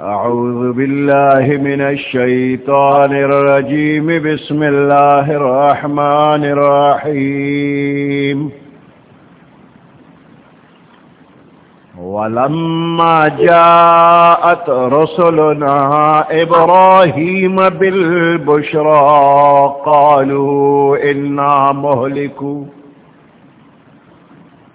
أعوذ بالله من الشيطان الرجيم. بسم الله الرحمن الرحيم. ولما جاءت رسلنا إبراهيم بالبشرى قالوا إنا مهلكوا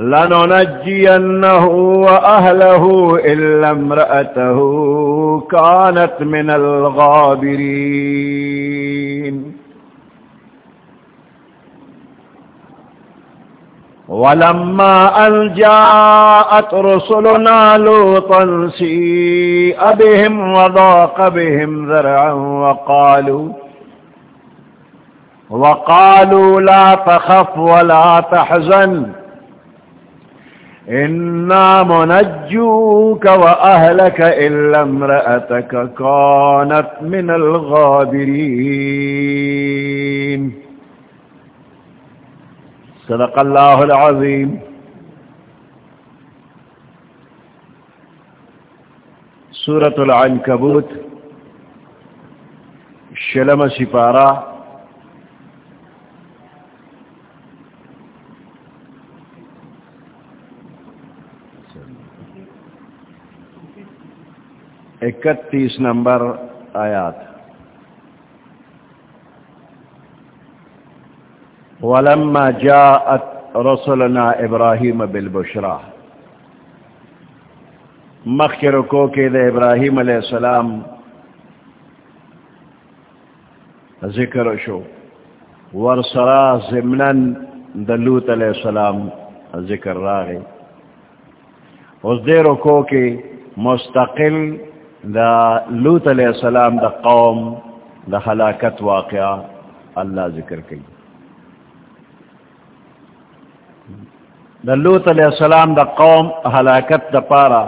لننجينه وأهله إلا امرأته كانت من الغابرين. ولما أن جاءت رسلنا لوطا سيء بهم وضاق بهم ذرعا وقالوا وقالوا لا تخف ولا تحزن. إنا منجوك وأهلك إلا امرأتك كانت من الغابرين. صدق الله العظيم سورة العنكبوت شلم سفارة اکتیس نمبر آیات۔ ولما جاءت رسلنا ابراہیم بالبشرا۔ مخر کو کے دے ابراہیم علیہ السلام ذکر شو۔ ورسرا ضمن دلوت علیہ السلام ذکر راغی۔ اس دیر کو کے مستقل دا لوت علیہ السلام دا قوم دا ہلاکت واقعہ اللہ ذکر کی دا لوت علیہ السلام دا قوم ہلاکت دا پارا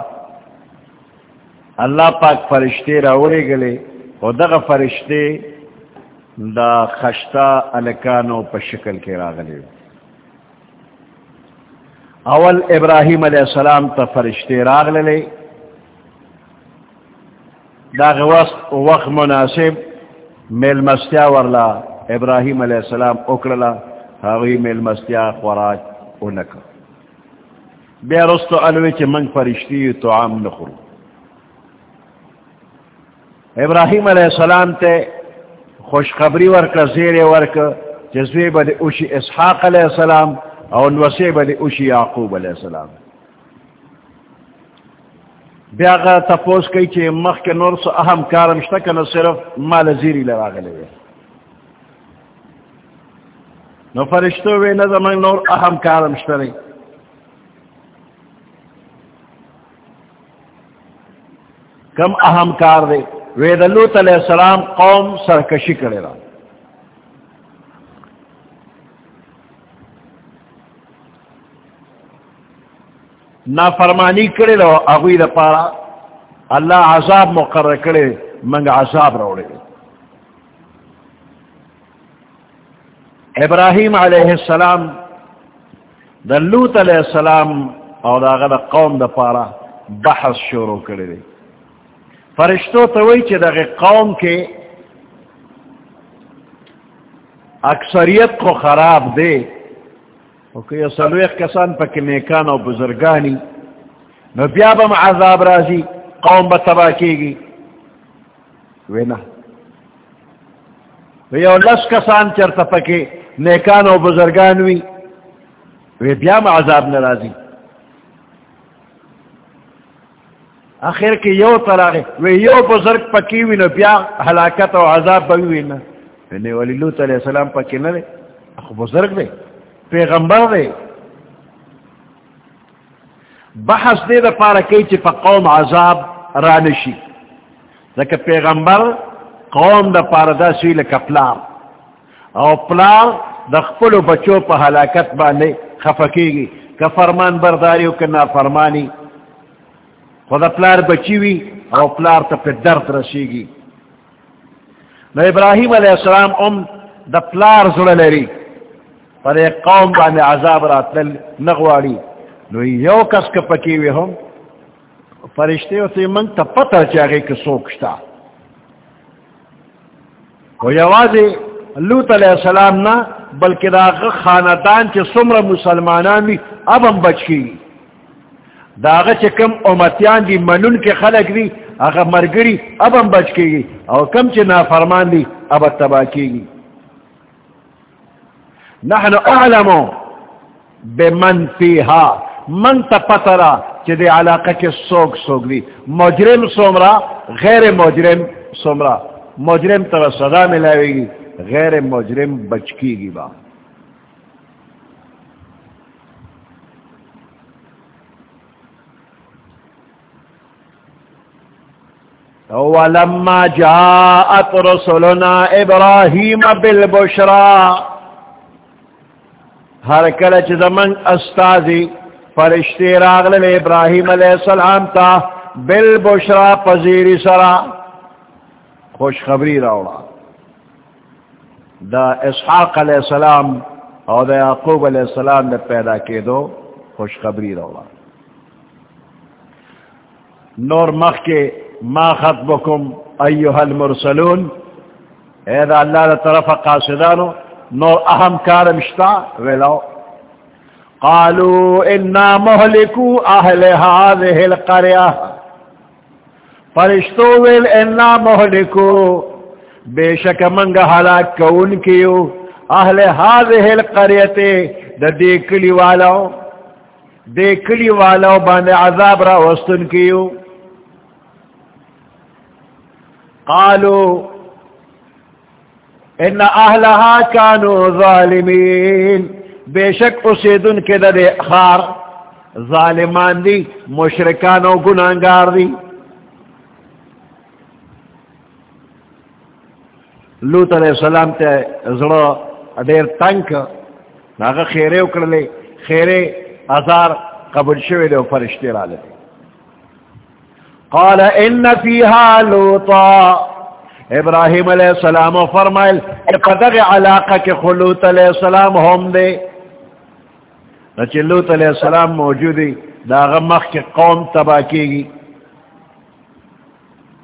اللہ پاک فرشتے راوڑے گلے او دغ فرشتے دا خشتا الکانو پا شکل کے راغلے۔ اول ابراہیم علیہ السلام تا فرشتے راغلے۔ داغ وقت وقت مناسب میل مستیا ورلا، ابراہیم علیہ السلام اکرلا حاوی میل مستیا خوراک اونکا. بیا رستو علوی چی منگ فرشتی تو عام نخرو ابراہیم علیہ السلام تے خوشخبری ورکا زیر ورکا، جزوی بلی اوشی اسحاق علیہ السلام او نوسی بلی اوشی یعقوب علیہ السلام. بیا غا تپوس کئی چی مخ کے نور سو اہم کارم شتکن صرف مال زیری لگا گلے نو فرشتو وے نظر نور اہم کارم شترے کم اہم کار دے وے دلوت علیہ السلام قوم سرکشی کرے رہا نافرمانی کرے لو اگوی دا پارا اللہ عذاب مقرر کرے منگ عذاب روڑے ابراہیم علیہ السلام دا لوت علیہ السلام اور دا غدا قوم دا پارا بحث شروع کرے دے فرشتو توئی چی دا قوم کے اکثریت کو خراب دے کہ سلویخ کسان پک نیکان او بزرگانی نو بیا بم عذاب رازی قوم با تبا کی گی وینا ویو لس کسان چرتا پکی نیکان او بزرگانوی وی بیا بم عذاب نرازی آخر کی یو طلاقی وی یو بزرگ پکیوی نو بیا حلاکت و عذاب بگوی نا وی ولی لوت علیہ السلام پکی نرے اخو بزرگ دے پیغمبر دے بحث دے دا پارا کئی چی پا قوم عذاب رانشی ذکر پیغمبر قوم دا پاردا سوی لکا پلار. او پلار دا خپلو بچو پا حلاکت باندے خفکی گی کہ فرمان برداری و کنا فرمانی خدا پلار بچی وی او پلار تا پی درد رسی گی نو ابراہیم علیہ السلام ام دا پلار زڑا لری پر ایک قوم باندے عذاب رات نغواری. نو یو کس کا پکیوی ہم؟ فرشتے ہوتے من تا پتہ چاگے کہ سوکشتا و یوازی لوت علیہ السلام نا، بلکہ دا خاندان چے سمر مسلمانان بھی اب ہم بچ کی دا چے کم امتیان دی منن کے خلق دی اگر مرگری اب ہم بچ کی گی اور کم چے نافرمان دی، اب تباہ کی گی نحن اعلمو بمن فیہا، من تا پترا چے دے علاقہ کے سوک سوک دی مجرم سومرا، غیر مجرم سومرا۔ مجرم تو سزا ملاوے گی، غیر مجرم بچکی گی با۔ ولما جاءت رسلنا ابراہیم بالبشرا۔ ہر کلچ زمن استازی فرشتی راغل ابراہیم علیہ السلام تا بالبشرا پذیری سرا خوشخبری راوڑا۔ دا اسحاق علیہ السلام اور دا یعقوب علیہ السلام نے پیدا کے دو خوشخبری روڑا نور مخ کے ما خطبکم ایوہ المرسلون۔ اے دا اللہ طرف قاسدانو نور اہم کارم شتا ویلو قالوا انا مہلکو اہل هذه القریہ فرشتو ویل انا مہلکو۔ بے شک منگا ہلاک کون کیو۔ اہل حاضح القریت دا دیکلی والاو دیکلی والاو باند عذاب را وستن کیو۔ قالو ان اہلہا کانو ظالمین۔ بے شک اسیدن کے دا دے خار ظالمان دی مشرکانو گنانگار دی۔ لوت علیہ السلام تے زڑو دیر تنک ناغا خیرے اکڑلے، خیرے ازار قبل شوی دے فرشتے را لے۔ قال ان فیہا لوتا ابراہیم علیہ السلام فرمائل کہ پدغ علاقہ کے خلوت علیہ السلام ہم دے۔ نچے لوت علیہ السلام موجودی داغا مخ کے قوم تباہ کی گی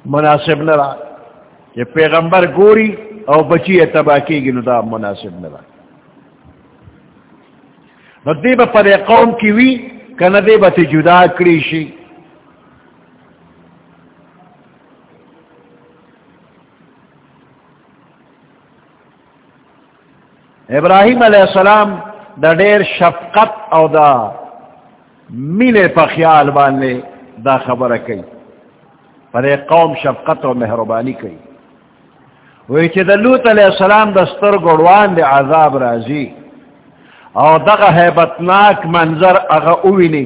مناسب نرا۔ کہ پیغمبر گوری او بچی تباہ کی گی نو دا مناسب ندا نو دی با پر قوم کی وی کنا دی با تی جدا کری شی ابراہیم علیہ السلام دا دیر شفقت او دا مینے پا خیال بانے دا خبر کئی۔ پر قوم شفقت و مہربانی کئی۔ وی چې د لوط علیہ السلام دستر گوڑوان دی عذاب رازی۔ او دغه حیبتناک منظر اغا اوینی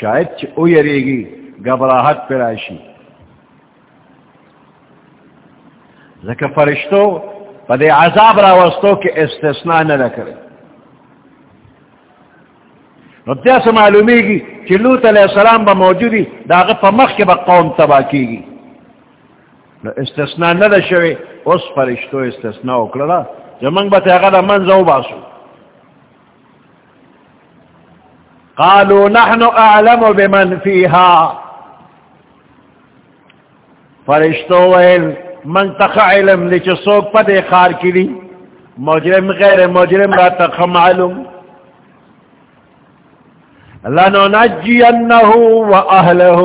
شاید چی اویریگی گبراحت پر آشی ذکر فرشتو پا دی عذاب راوستو کے استثناء نہ کرے۔ نو تیسا معلومی گی چی لوط علیہ السلام با موجودی داغا پا مخ کے با قوم تبا کی گی۔ نو استثناء نہ شوی، اس فرشتو استثناء اکڑا جمنگ بتا غدا منزو باسو۔ قالوا نحن اعلم بمن فيها فرشتو ویل من تخ علم لچ سوک پدے خار کی مجرم غیر مجرم را تخم تخ معلوم. لننجینه واهله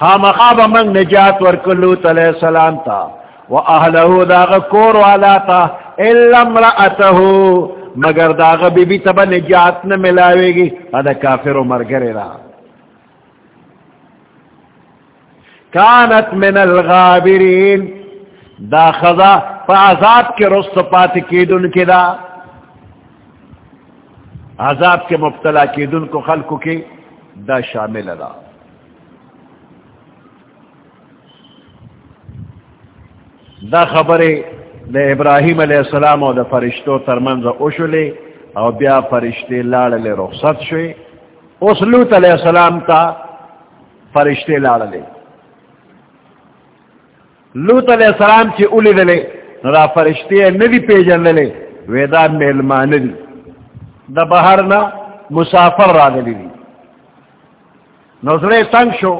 خام خواب من نجات ورکلوت علیہ السلام تا. و اہلہو داغ کور والا تا، الا امرأتہو، مگر داغ بی بی تبا نجات نہ ملاوے گی ادا کافر و مرگرے رہا کانت من الغابرین دا خضا فعذاب کے رست پات کی دن کی دا. عذاب کے مبتلا کی دن کو خلق کی دا شامل دا. دا خبر دا ابراہیم علیہ السلام او دا فرشتو ترمنز اوشلے او بیا فرشتے لالے رخصت شوئے اس لوت علیہ السلام تا فرشتے لالے لوت علیہ السلام چی اولی دلے را فرشتے ندی پیجن للے ویدا میلمان دی دا بہرنا مسافر را دلی دی۔ نظرے تنگ شو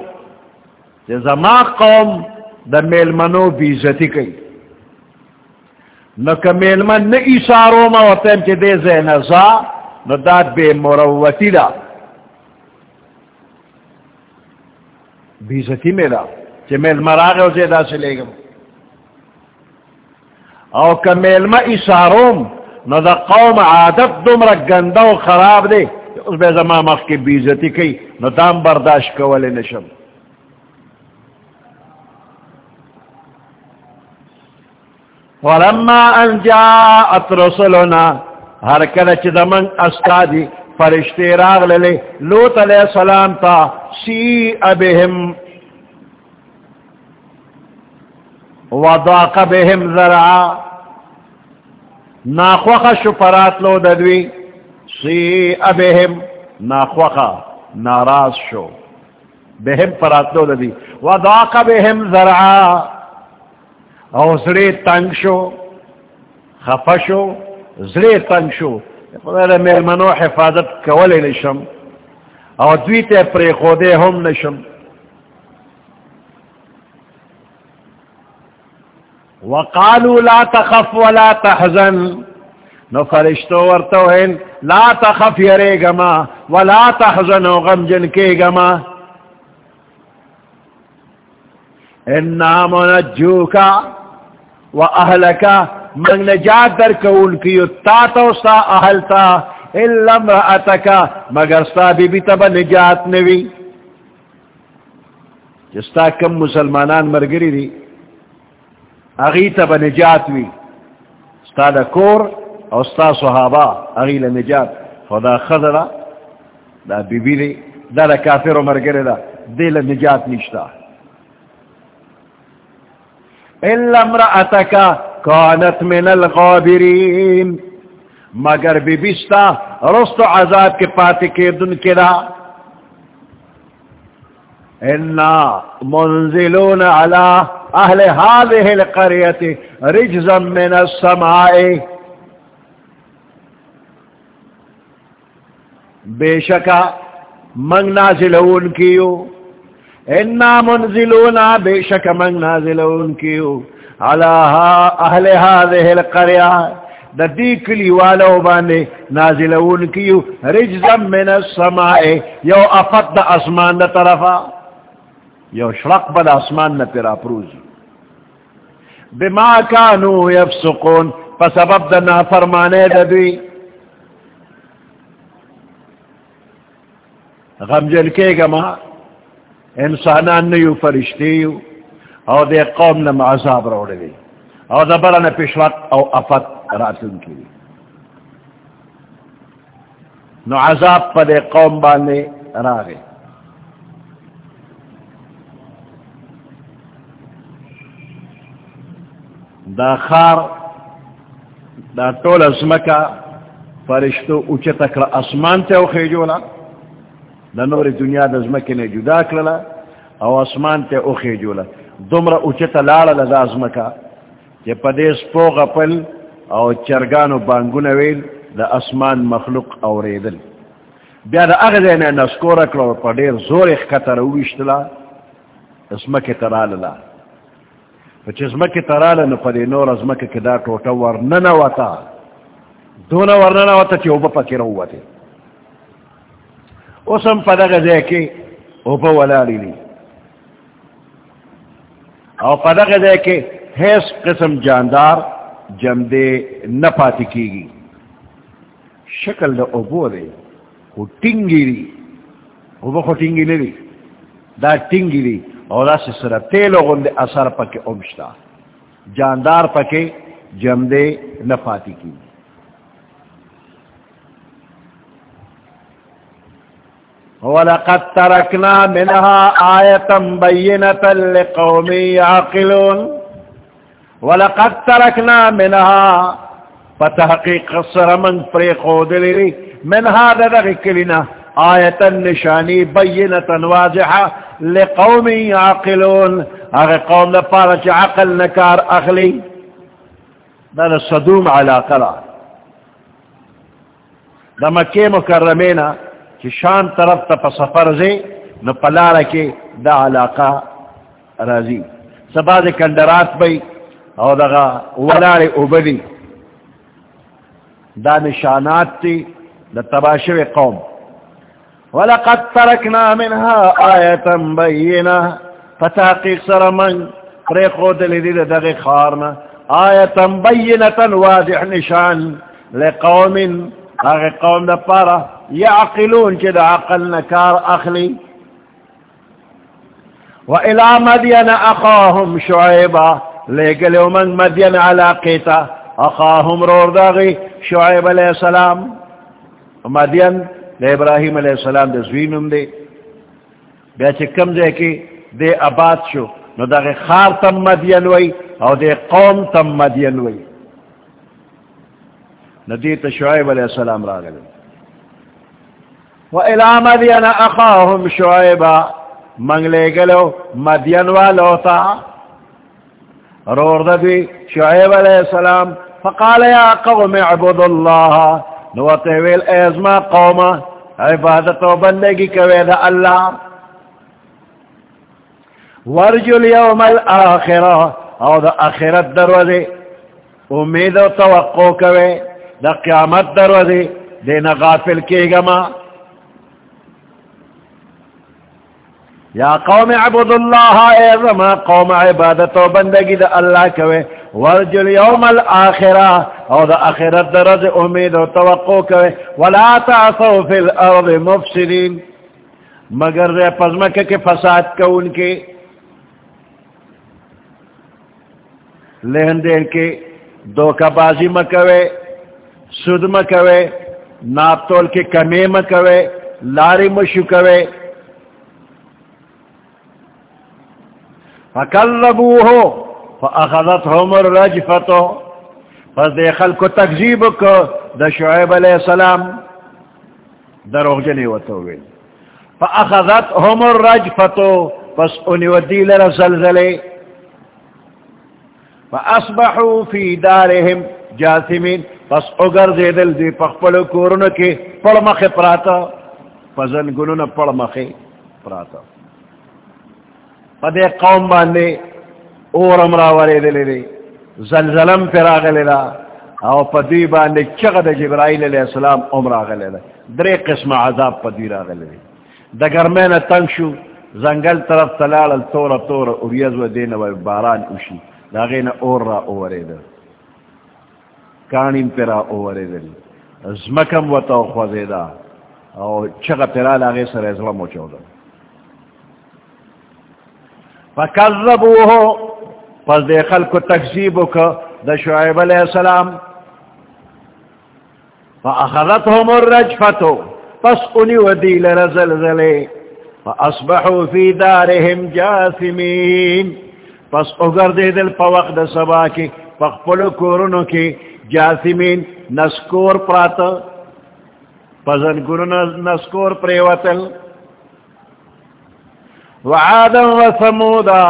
زما قوم دا میلمنو بیزتی کئی۔ نو که میلمن نه ایسارو ما وطن چه دے زین زا نو داد بے مروتی دا۔ بیزتی میلا چه میلمن راگه و زیده سے لے گم او که میلمن ایساروم، نو دا قوم عادت دمرا گنده و خراب دے اس بے زمان مخ کی بیزتی کئی نو دام برداشت کولی نشم. ولما ان جاءت رسلنا ہر کلچ دمن استادی فرشتے راغ للے لوت علیہ السلام تا سی ابہم وضاق بهم ذرعا. ناخوخ شفرات لو ددوی. سی ابہم ناخوخ ناراض شو. بهم فرات لو ددوی. وضاق بهم ذرعا. او زڑے تنگ شو. خفا شو. زڑے تنگ شو. خدا میرمنو حفاظت کولی نشم. او دویتے پری خودے ہم نشم. وقالوا لا تخف ولا تحزن. نو فرشتو ورتوہن لا تخف یرے گما، ولا تحزن غم جن کے گما. انا منجوکا و اہلکا من نجات در کول کیو، تا تو سا اہلتا اللہ امرأتکا مگر سا بی بی تبا نجات نوی. جستا کم مسلمانان مرگری دی. اغی تبا نجات وی. ستا دا کور او ستا صحابہ اغی لنجات خدا خضرہ دا بی بی دی، دا دا کافر و مرگری دا دیل نجات نشتا. الا امرأتك كانت من الغابرين مگر بی بستا رست عذاب کے پاتے کے دن کرا انا منزلون على اہل هذه القرية رجزا من السماء۔ بے شکا منگ نازلون کیو۔ انا منزلونا بے شک من نازلون کیو۔ علا اہل هذه القرية دا دی کلی والو بانے نازلون کیو۔ رجزا من السماء۔ یو افت دا اسمان دا طرفا۔ یو شرق با دا اسمان نا پیرا پروزی۔ بما کانو یفسقون پا سبب دا نافرمانے دا دوی. غمجل کے گا ماں انسانان نیو، فرشتیو. او دے قوم نم عذاب روڑے دی او دا برن پیشوات او افت راتن کی نو عذاب پا دے قوم بانے راگے دا خار، دا طول ازمکا فرشتو اوچے تکر اسمان تے او خیجولا دا نور دنیا دا زمکی نے جدا کرلا او اسمان تے اوخی جولا دمرا اوچتا لالا لدا زمکا کہ پدیس پوغ پل او چرگانو بانگون ویل دا اسمان مخلوق او ریدل بیا دا اغزین نسکور اکلو پا دیر زور اخکتر اویشتلا اسمکی ترالا پچ اسمکی ترالا نو پا دی نور ازمکی کدا ٹوٹا ورننا وطا دونا ورننا وطا چی اوبا پکی رو وطا اسم پا دغه کې او په ولالی دی او په دغه ځای کې هیڅ قسم جاندار جم دے نہ پاتی کی گی شکل دا اوبو دے او ٹنگی دی اوبو خو ٹنگی نہیں دی دا ٹنگی دی اور دا سے سر تیلو غند اثر پکے امشتا جاندار پکے جم دے نہ پاتی کی گی ولقد تركنا منها آية بينة لقوم يعقلون ولقد ترکنا منها فتحقیق قصر من پریقو دلیری منها ددغی کلنا آیتا نشانی بینتا واضحا لقوم یعقلون۔ اگر قوم دا پارچ عقل نکار اخلی۔ دا دا صدوم علاقہ را دا مکی مکرمینا چی شان طرف تا پا سفر زی، نو پلارا کی دا علاقہ رازی سبا دے کندرات بی او دغا ولار اوبلی دا نشانات تی، دا تباشو قوم۔ ولقد ترکنا منها آیتا بینا فتاقیق سر من؟ پریقو دلی دی خارنا آیتا بینتا واضح نشان لقوم اغی قوم دا پارا یعقلون عقل نکار اخلی وإلى مدين أخاهم شعيبا. لقلوا من مدين علاقيتا أخاهم رور داغي شعيب عليه السلام. مدين لإبراهيم عليه السلام دے زوینم دے بیا بیچے کم دے کی دے آباد شو، نو داغی خار تم مدین وی او دے قوم تم مدین وی ندیت شعیب علیہ السلام را گلے وَإِلَى مَدْيَنَ أَخَاهُمْ شُعَيْبًا منگلے گلو مدین والو تا رور دبی شعیب علیہ السلام، فقال یا قوم عبد اللہ نوتے ویل ایزما قوم عبادت و بندگی کوئے دا اللہ. ورجو اليوم الاخرہ، او دا اخرت دروزے امید و توقع کوئے، دا قیامت دروزے دینا غافل کی گما یا قوم عبد اللہ، اے قوم عبادت و بندگی دا اللہ کوئے ورجل یوم الاخرہ او دا اخرت دا رض امید و توقع کوئے ولا تعصو فی الارض مفسدین. مگر رے پزمک کے فساد کو ان کے. لہن دین کے دوکہ بازی مکوے سود مکوے ناپ تول کے کمی مکوے لاری مشو کوے فکلبوه فاخذتهم الرجفة پس دے خلق تکذیب کو دا شعیب علیہ السلام دروغ جنی وطوگی فاخذتهم الرجفة پس انی ودی لر زلزلے فاصبحوا فی دارهم جاثمین پس اگر دے دل دی پخپلو کورنو کی پڑمخ پراتا. پزن گنون پڑمخ پراتا. پدے قوم باندے اور امرا ورے دلے دے۔ زلزلم پر آگلے دا۔ او پدوی باندے چغد جبرائیل علیہ السلام عمر آگلے دا۔ درے قسم عذاب پا پدوی راگلے دے۔ دا گرمین تنگ شو، زنگل طرف تلال تور تور اوریز و دین و باران اوشی۔ دا غین اور را اوورے دا کانیم پر اوورے دل زمکم و تو خوزے دا۔ او چغد تلال آگے سر ازلم و چودہ فکذبوه پس دے خلق تکذیب کو دا شعیب علیہ السلام. فاخذتهم الرجفتو پس انی ودیل رزلزلے فاصبحوا فی دارهم جاثمین. پس اگر دے دل پا وقت سبا کی فاقپلو کورنو کی جاثمین نسکور پراتا پزن نسکور پریوتل. وعادا وثمودا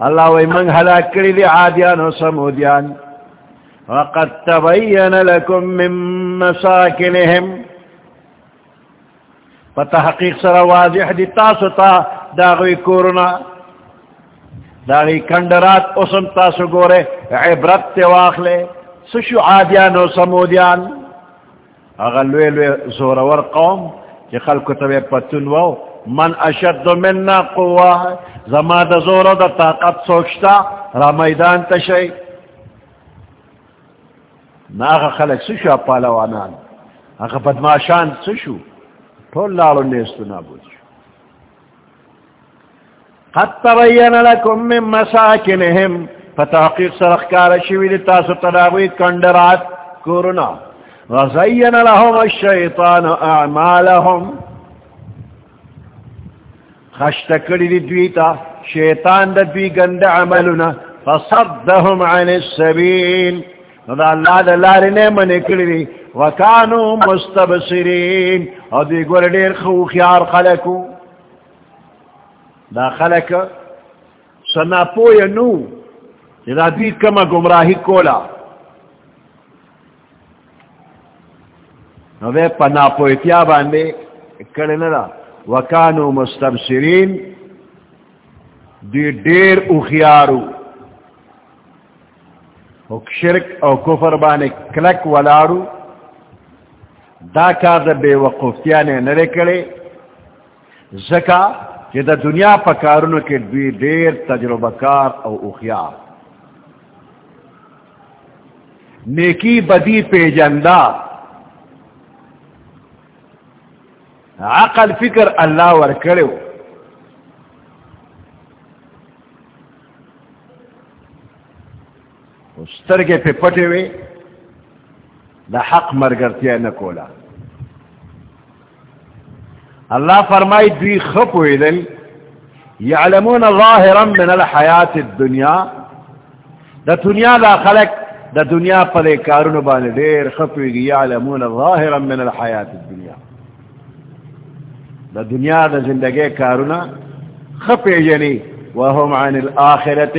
اللہ وی من حلاک کری دی عادیان و سمودیان. وقد تبین لکم من مساکنهم فتحقیق سر واضح دی تاسو تا داغوی کورنا. داغی کندرات اسم تاسو گورے عبرت تی واخلے. سشو عادیان و سمودیان. اغلوی لوی زورور قوم، چی خلکو تبی پتون وو من اشد مننا قوة. زما دا زورا دا طاقت سوچتا را میدان تشئی ناغا خلق سشو اپالوانان اگا بدماشان سشو طول لالو نیستو نابود شو. قد تبین لکم من مساکنهم. فتحقیق سرخکار شوید تاسو تلاغوی کندرات کورنا وزین لهم الشیطان اعمالهم. خشت کری دی دوی تا شیطان دا دوی گند عملنا فصدهم عن السبيل دا اللہ دا لارنے من کلی وکانو مستبصرین. او دی گوڑ دیر خو خیار خلقو. دا خلق سنا پویا نو دا دی کم گمراہی کولا. نو دے پنا پویتیا باندے، کڑی ندا. وکانو مستبصرین، دی دیر اخیارو شرک او کفر بانے کلک ولارو. دا کار دا بے وقفتیانے نرے کرے. زکا کہ دا دنیا پا کارونو کے دوی دیر تجربہ کار او اخیار نیکی بدی پی جندہ عقل، فکر اللہ ورکڑو سترگے پہ پٹے ہوئے دا حق مرگرتیا نکولا اللہ فرمائی دوی خپ ہوئی دل یعلمون ظاہرا من الحیات الدنیا. دا دنیا دا خلق دا دنیا پر کارون بانے دیر خپ ہوئی گی یعلمون ظاہرا من الحیات الدنیا. دا دنیا دا زندگی کارونا خپ یعنی وهم عن الاخرت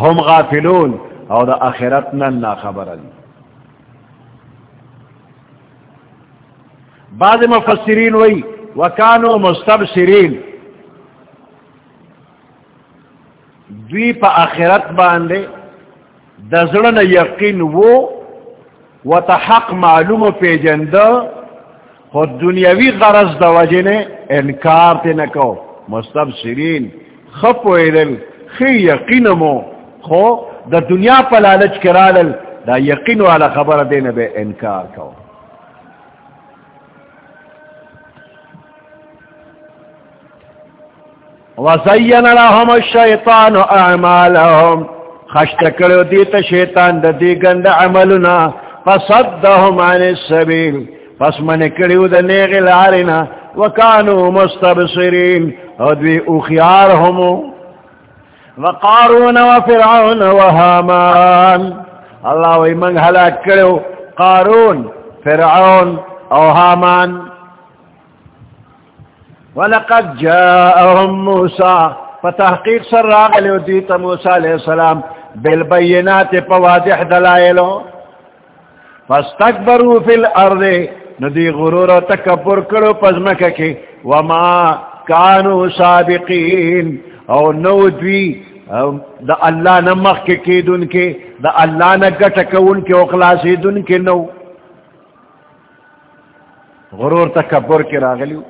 هم غافلون او دا آخرت نن خبر علی بعض مفسرین وی وکانو مستبصرین. دوی پا آخرت باندے دزرن یقین وہ و تحق معلوم پیجندو خود دنیاوی غرض دا وجن انکار تے نکو مستبصرین خپ ویدل خی یقین مو خو دا دنیا پا لالچ کرالل، دا یقین والا خبر دینے بے انکار کو وزین لهم الشیطان اعمالهم خشت کرو دیت شیطان دا دی گند عملنا، فصدهم عن السبیل۔ پس من کرو دا نیغ العارنا وکانو مستبصرین، او دوی اخیار اخیارهمو وقارون وفرعون وهامان اللہ وی منگ حلاک کرو قارون، فرعون او هامان ولقد جاءهم موسى فتحقيق سر راغل وديت موسى عليه السلام بالبينات فواضح دلائلو. فاستكبروا في الارض ندي غرور تكبر کرو پزمککی وما كانوا سابقين او نو دوی دا اللہ نمخ کے کی دن کے دا اللہ نہ گٹکون کے اخلاصی دن کے نو. غرور تکبر کے راغلیو.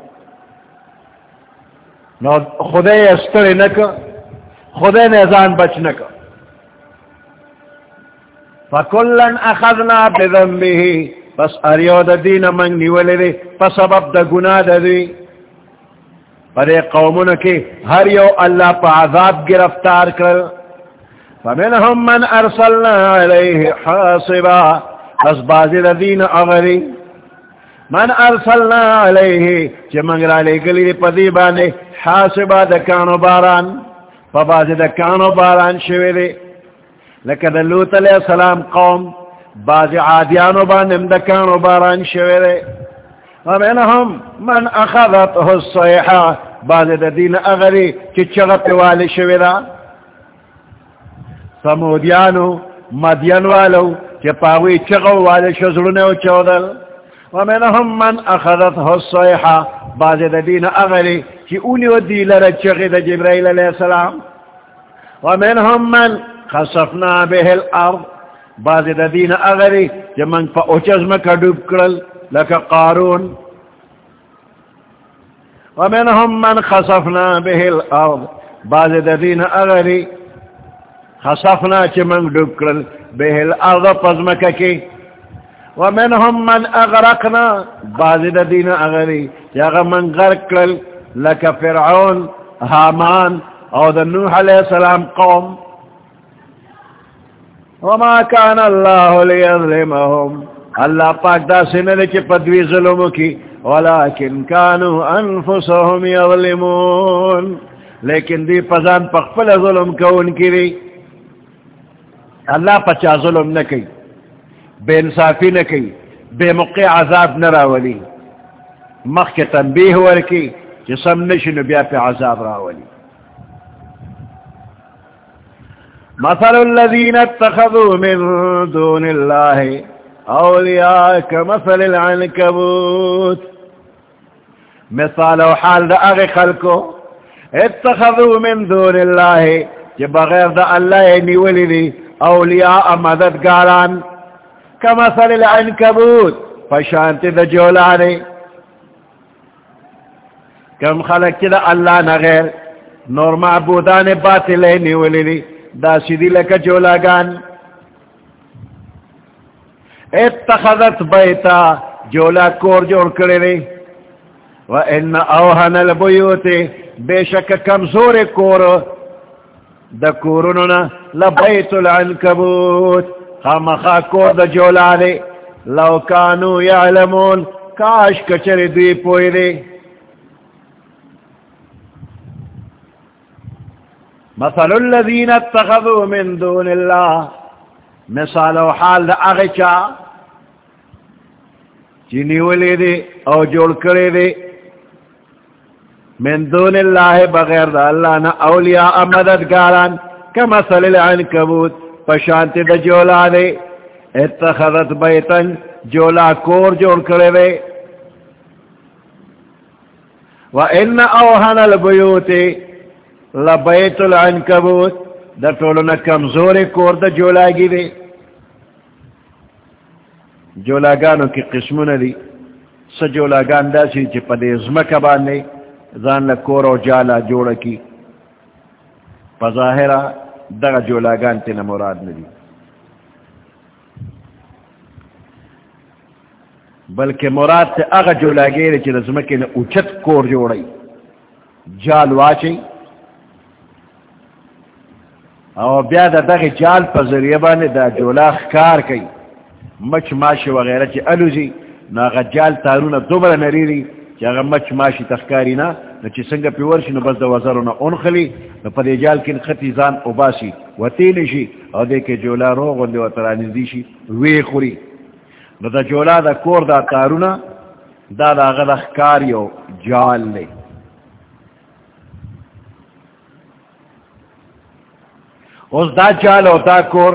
نو خدے استر نک خدے نیزان بچ نک فکلن اخذنا بذنبه. پس اریو دا دین منگ نیولی دی، پس سبب دا گناہ دا دی پدے قومن کے ہر یو اللہ پا عذاب گرفتار کر فمنہم من ارسلنا علیہ حاصبا، پس بازی دا دین اغری من ارسلنا علیہ چی منگرا لے گلی دی پدی بانے حاصبا دکانو باران. پا بازی دکانو باران شوی دے لکہ دا لوت علیہ السلام قوم. بازی عادیانو بانم دکانو باران شوی دے ومنهم من اخذته الصيحة بعد دين اغري چغت والي شویدا سمودیانو مدین والو چی پاوی چغو والي شزرونو چودل. ومنهم من اخذته الصيحة بعد دين اغري چی اونی و دیلر چغی دا جبرائیل علیہ السلام. ومنهم من خصفنا به الارض بعد دین اغری چی من پا اوچزم کڈوب کرل لك قارون. ومنهم من خصفنا به الأرض بعد الذين أغري خصفنا كمن دكرل به الارض الأرض فزمكك ومنهم من أغرقنا بعد الذين أغري يغ من غرق غرقل لك فرعون هامان او ذا نوح عليه السلام قوم. وما كان الله ليظلمهم. اللہ پاک دا سنے کے پدوی ظلم کی، ولیکن کانو انفسهم یظلمون. لیکن دی پزان پخپل ظلم کون کی دی؟ اللہ پچا ظلم نہ کئی بے انصافی نہ کئی بے موقع عذاب نہ راولی. مخ کے تنبیہ ورکی، جسم نشن بیا پہ عذاب راولی. مثل الذين اتخذوا من دون الله اولیاء كمثل العنكبوت. مثال و حال دا اغی خلقو اتخذوا من دون الله جب بغیر دا اللہ نیولی دی، اولیاء مددگاران کمثل العنکبوت. فشانت دا جولانی. کم خلق دا اللہ نغیر، نور معبودان باطلینی ولیلی دا سیدی لکا جولاگان. اتخذت بیتا جولا کور جوڑ کرلی و ان اوہن البیوت بے شک کمزور کور. دا کورننا لبیت العنکبوت. خامخا کور دا جولا جولانے لو کانو یعلمون، کاش کچر دوی پوئی دے. مثل الذين اتخذوا من دون الله. مثال و حال دا اغچا چینی ولی دے او جوڑ کرے دے من دون اللہ بغیر دا اللہ نا اولیاء مددگاران کمثل العنکبوت. پشانت دا جولا دے اتخذت بیتن جولا کور جوڑ کرے دے وَإِنَّ أَوْهَنَ الْبُيُوتِ لبیت العنکبوت، دا طولنا کمزور کور دا جولاگی دے جولاگانو کی قسمون دی سا جولاگان دا سی چی پا دے ازمکا باندے زان لکور و جالا جوڑا کی پا ظاہرہ دا جولاگان تینا مراد ندی بلکہ مراد تے اغا جولاگی دے چی ازمکی نا اچت کور جوڑای جال واچی او بیا دا دغی جال پا ذریعہ بانے دا جولا خکار کئی مچ ماشی وغیرہ چی الوزی نا اگا جال تارون دوبر نریری چی اگا مچ ماشی تخکاری نا نا چی سنگا پیورشی نا بس دا وزرونا انخلی نا پا دی جال کن خطی زان اوباسی و تینشی او دے کے جولا روغن دی و ترانیزیشی وی خوری نا دا جولا دا کور دا تارون دا دا اگا دا خکاری و جال لی اس دا چال او دا کور،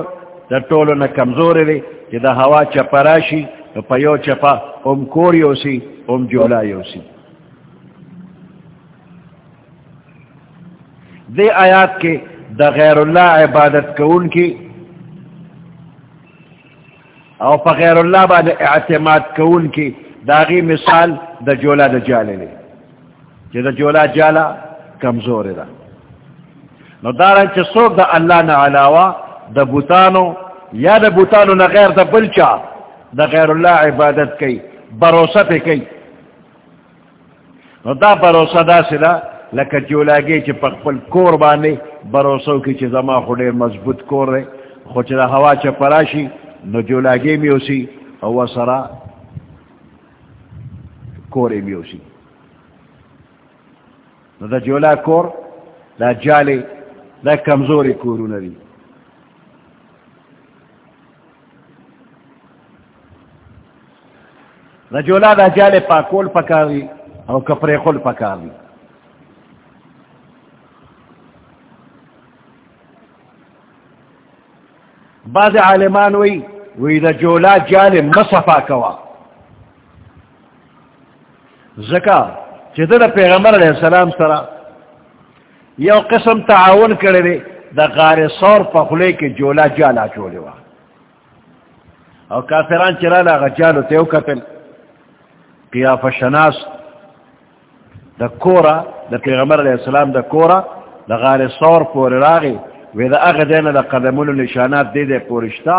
دا ٹولو نا کمزور دی کہ دا ہوا چپا راشی پا یو چپا ام کور یو سی ام جولا یو سی دے آیات کے دا غیر اللہ عبادت کون کی او پا غیر اللہ با دا اعتماد کون کی دا غی مثال دا جولا دا جالے لے کہ دا جولا جالا کمزور دا نو دارن چه سوک دا اللہ نا علاوہ دا بوتانو یا دا بوتانو نا غیر دا بلچا دا غیر اللہ عبادت کئی بروسہ پہ کئی نو دا بروسہ دا سلا لکا جولاگی چه پخپل کور بانے بروسو کی چه زما خو خوڑے مضبوط کور رے خوچ دا ہوا چه پراشی نو جولاگی میوسی او سرا کوری میوسی نو دا جولا کور، دا جالے دا کمزوری کورو ندی دا جولا دا جال پاکول پکاوی او کپری خل پکاوی. بعض عالمان وی وی دا جولا جال مصفا کوا زکا چی دا پیغمبر علیہ السلام سرا یو قسم تعاون کرے دا غار سور پخلے کے جولا جالا چولے وا او کافران چرا لا غجالو تیو قتل قیاف شناس دا کورا دا پیغمبر علیہ السلام دا کورا دا غار سور پور راغی. وی دا اغا دینا دا قدمون نشانات دے دے پورشتا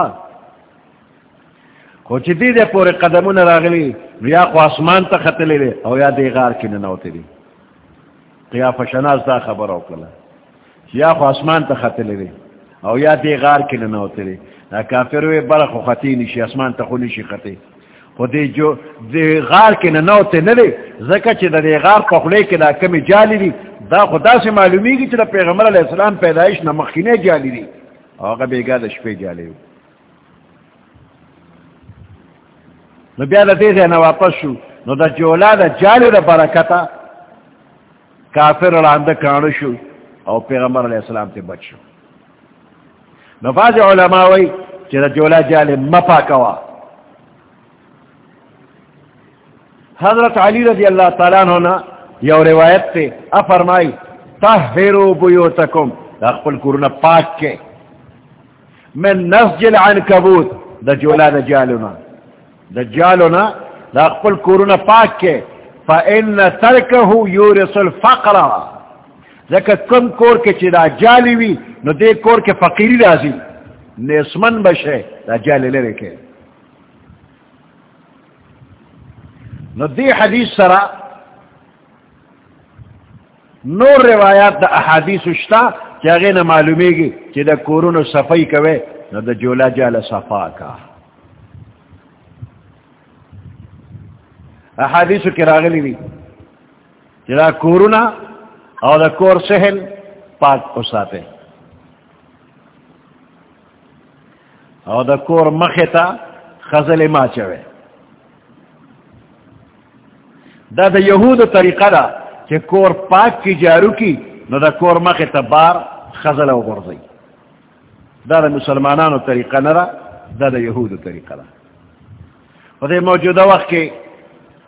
خوچ دی دے پور قدمون راغلی یا خو اسمان تا خطلی دے او یا دی غار کی ننوتی دی قیاف شناس دا خبر او کلا یا خو اسمان تا خطلی دی او یا دی غار کی ننوتی دی دا کافر وی برا خو خطی نشی اسمان تا خو نشی خطی خو دی جو دی غار کې کی ننوتی ندی زکا چی دا دی غار په پخلی کی دا کمی جالی دی دا خدا سے معلومی گی چی پیغمبر علیہ السلام پیدایش نمخینے جالی دی او هغه بیګا د شپې جالې نو بیا د دې نه واپس شو. نو د جولا د جالې د برکتا کافر لاندې کانو شو او پیغمبر علیہ السلام ته بچ شو. نو باز علماء وی چې د جولا جالې مپا کوا حضرت علی رضی اللہ تعالیٰ عنہ یو روایت تے افرمائی تحفرو بیوتکم. دا اخپل کرنا پاک کے من نسجل عن کبوت دا جولا دا جالونا دا جالونا دا اخپل کرنا پاک کے فإن ترکہو یورس الفقر. ذکر کم کور کے چی دا جالی وی نو دے کور کے فقیری رازی نیسمن بشے دا جالی لے رکھے نو دی حدیث سرا نور روایات دا احادیث اشتا چاگے نا معلومی گی چی دا کورون صفائی کوئے نو دا جولا جال صفا کا. احادیث کی راغلی دی چی دا کورون او دا کور سہل پاک اساتے او دا کور مختا خزل ما چوئے دا دا یہود طریقہ دا کہ کور پاک کی، جارو کی، نو دا کور مخ تبار خزل و غرزی دا دا مسلمانانو طریقہ نرا دا دا یہود طریقہ دا و دا موجودہ وقت کے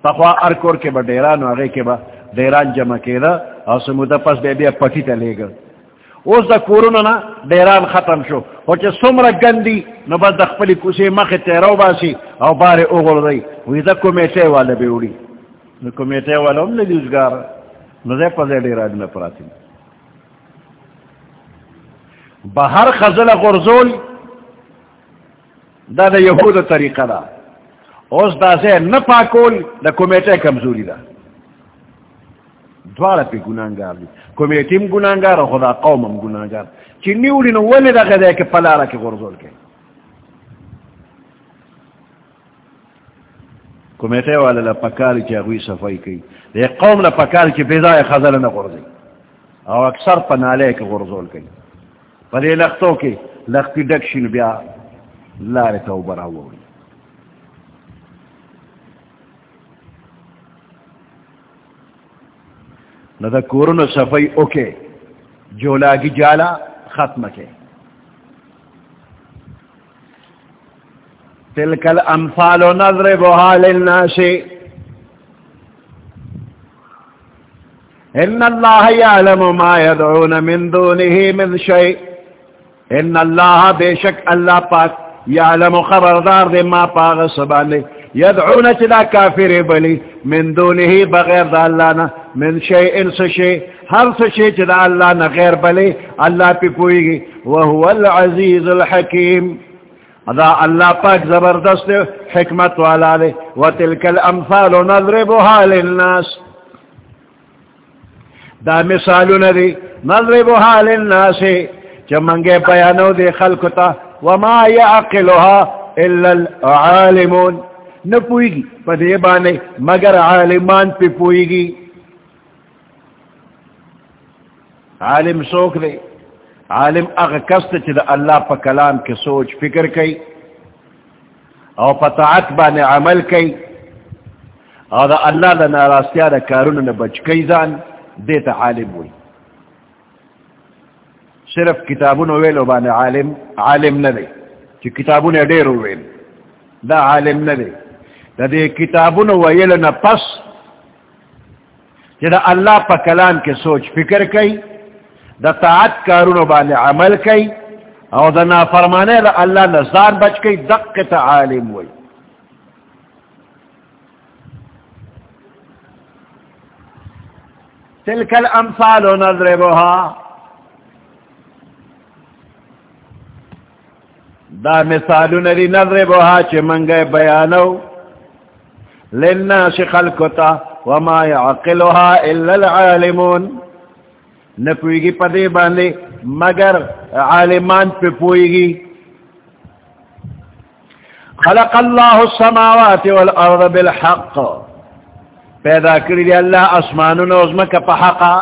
پخوا ارکور کے با دیران و آگے کے با دیران جمع کے دا اور سمودہ پس بے بیا پٹی تا لے گا۔ اوز دا کورونو نا دیران ختم شو۔ او چه سمرا گندی، نو بس دا خپلی کسی مخ تیرو باسی، او بار اغل دی وی دا کمیٹے والا بیوڑی نو کمیٹے والا ہم نے دیوزگار نو دے پزے دیر آدم پراتی۔ بہر خزل غرزول، دا دا یہود طریقہ دا۔ اوز دا سے نپاکول دا کمیٹے کمزوری دا دوارا پی گنانگار دی کمیٹیم گنانگار خدا قومم گنانگار چی نیولی نو ولی دا غدے کے پلارا کی غرزول کے کمیٹے والا لا پکاری چی اگوی صفائی کی دے قوم لا پکاری چی بیزای خزل نا غرزی او اکثر پا نالے کے غرزول کی پا دے لختو کی لختی ڈکشن بیا لارے تو براووی نہ دا کورن صفائی اوکے جو لاگی جالا ختم کے تلك الأمثال نضربها للناس۔ إن الله يعلم ما يدعون من دونه من شيء إن الله بشك الله پاك يعلم خبردار دي ما پاغ سباني يدعون تلا كافر بلي من دونه بغير دا اللہ الله من شيء انس شيء هر شيء تلا الله غير بلي الله پي پوئي وهو العزيز الحكيم ادا اللہ پاک زبردست حکمت والا دے۔ وتلک الامثال نضربها للناس۔ دا مثالون دی نضربها للناس۔ چمنگے بیانو دے خلقتا وما يعقلها الا العالمون۔ نپوئی گی، پدے بانے مگر عالمان پہ پوئی گی۔ عالم سوک دے عالم اغ کست چی دا اللہ پا کلام کے سوچ، فکر کئی او پتاعت بانے عمل کئی او دا اللہ دا ناراستیا دا کارون بچ کئی زان دیتا عالم ہوئی صرف کتابون ویلو بانے عالم عالم ندے چی کتابون دیر well the Alam ندے the they کتابون value نا پس چی دا اللہ پا کلام کے سوچ، فکر کئی دا طاعت کارونو بانے عمل کئی او دا نافرمانے دا اللہ نزان بچ کئی دقت عالم ہوئی تلک الامثال نضربها. دا مثالو ندی نضربها چی منگے بیانو. للناس خلقتا وما يعقلها الا العالمون. نہ پوئے گی پدے باندھے، مگر عالمان پہ پوئے گی خلق اللہ السماوات والارض بالحق۔ پیدا کری دی اللہ اسمان و نوزم کا پحقا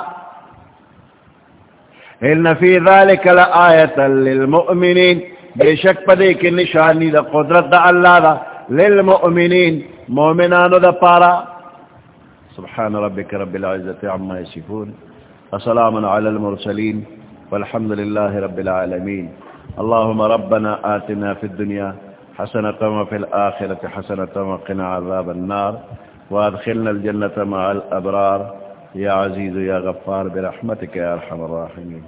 ان فی ذالک لآیتا للمؤمنین۔ بے شک پدے کی نشانی دا قدرت دا اللہ دا للمؤمنین، مومنانو دا پارا۔ سبحان ربك رب العزة عما يسفون وسلام على المرسلين والحمد لله رب العالمين. اللهم ربنا آتنا في الدنيا حسنة وفي الآخرة حسنة وقنا عذاب النار. وادخلنا الجنة مع الأبرار. يا عزيز يا غفار برحمتك يا أرحم الراحمين.